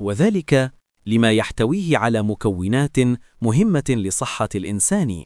وذلك لما يحتويه على مكونات مهمة لصحة الإنسان.